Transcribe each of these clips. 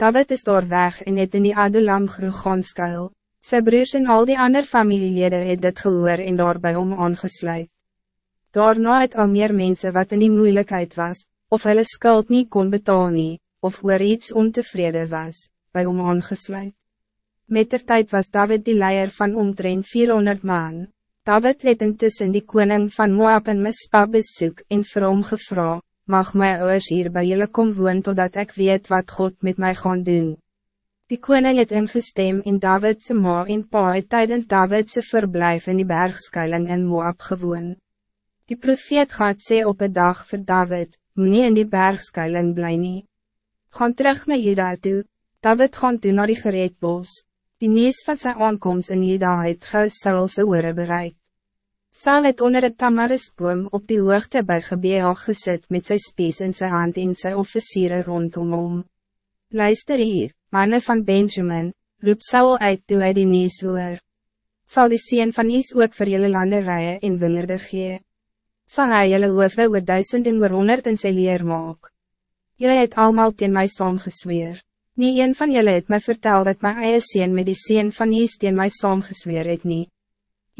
David is daar weg en het in die Adulam groeg gaan skuil. Sy broers en al die ander familielede het dit gehoor en daarby om aangesluit. Daarna het al meer mensen wat in die moeilijkheid was, of hulle skuld niet kon betalen, nie, of oor iets ontevreden was, by om aangesluit. Met der tijd was David die leier van omtrent 400 man. David het intussen die koning van Moab en Mispa besoek en vir hom gevra, mag my ouders hier bij jullie kom woon totdat ik weet wat God met mij gaan doen. Die koning het ingestem in Davidse ma en pa het tydens Davidse verblijf in die bergskuiling in Moab gewoon. Die profeet gaat sê op een dag voor David, moet in die bergskuiling bly nie. Gaan terug naar Juda toe, David gaan toe naar die gereedbos. Die nees van zijn aankomst in Juda het gauw Saulse oore bereik. Saul het onder het tamarisboom op die hoogte bij Gebea gezet met zijn spies in zijn hand en zijn officieren rondom hom. Luister hier, mannen van Benjamin, roep Saul uit toe hy die nies hoor. Sal die sien van Is ook vir julle landerijen in wingerde gee. Sal hy julle hoofde oor duisend en oor honderd in sy leer maak. Julle het allemaal teen my saamgesweer. Nie een van julle het my vertel dat my eie sien met die sien van Is teen my saamgesweer het nie.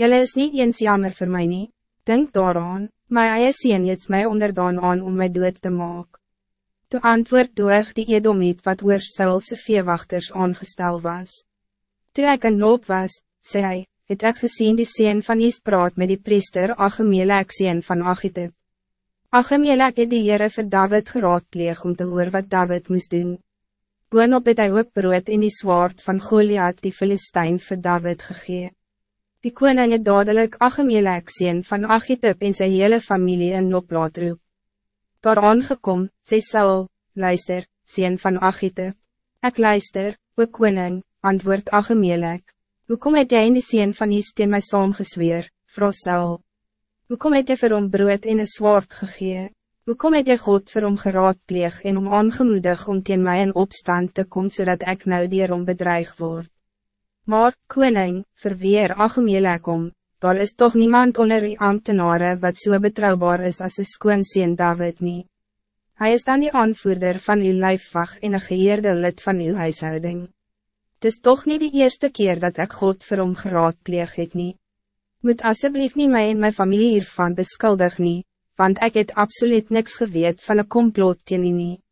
Jelle is niet eens jammer voor mij niet. Denk daaraan, my eie sien het my onderdaan aan om my dood te maak. Toe antwoord doeg die edomiet wat oor Saulse veewachters aangestel was. Toe ek een loop was, sê hy, het ek gezien die sien van Is praat met die priester Achemelek sien van Achitep. Achemelek het die Heere vir David geraadpleeg om te hoor wat David moest doen. Boonop het hy ook brood in die zwaard van Goliath die Filistijn vir David gegeven. Die koning het dadelijk Achemelek sien van Achitub en sy hele familie in Nop laat roep. Daar aangekom, sê Saul, luister, sien van Achitub. Ek luister, o koning, antwoord Achemelek. Hoekom het jy in die sien van die steen my saamgesweer, vroeg Saul? Hoekom het jy vir hom brood en een zwaard gegee? Hoekom het jy God vir hom geraadpleeg en om aangemoedig om teen my in opstand te komen zodat ik nou dier om bedreig word? Maar, koning, verweer Achemelek om, daar is toch niemand onder die ambtenaren wat zo so betrouwbaar is als een skoonseen David niet. Hij is dan die aanvoerder van uw lijfwacht en een geëerde lid van uw huishouding. Het is toch niet de eerste keer dat ik God vir hom geraadpleeg het nie. Moet alsjeblieft niet mij en mijn familie hiervan beskuldig nie, want ik het absoluut niks geweet van een complot teen nie.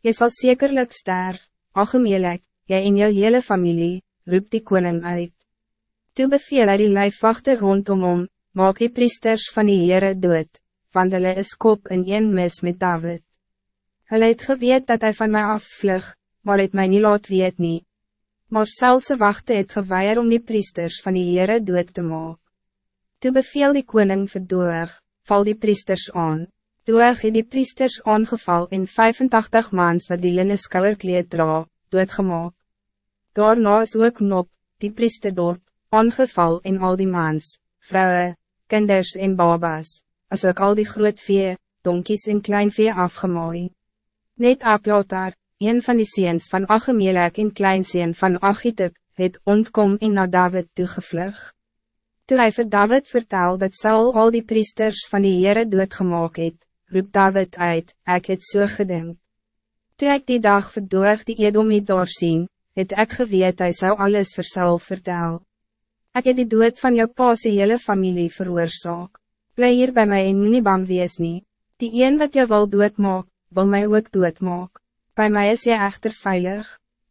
Je zal zekerlijk sterf, Achemelek, jij en jou hele familie, roep die koning uit. Toe beveel hy die lijfwachte rondom om, maak die priesters van die Heere dood, want hulle is kop in een mis met David. Hulle het geweet dat hij van mij afvlug, maar het mij niet laat weet nie. Maar selse wachte het geweier om die priesters van die Heere dood te maak. Toe beveel die koning verdoeg, val die priesters aan. Doeg het die priesters aangeval in 85 maans wat die linne skouwerkleed dra, doodgemaak. Daarna is ook Nop, die priesterdorp, aangeval in al die mans, vrouwen, kinders en babas, as ook al die groot vee, donkies en klein vee afgemaai. Net Aplotar, een van die seens van Achemelek en kleinseen van Achitub, het ontkom en na David toegevlug. Toe hy vir David vertel dat Saul al die priesters van die Heere doodgemaak het, roep David uit, ek het so gedink. Toe ek die dag verdoog die Edomie doorsien, het ek geweet hy zou alles vir Saul vertel. Ek het die dood van jou pa's hele familie veroorzaak. Bly hier bij mij en nie bang wees nie. Die een wat jou wil doodmaak, wil mij ook doodmaak. Bij mij is jy echter veilig.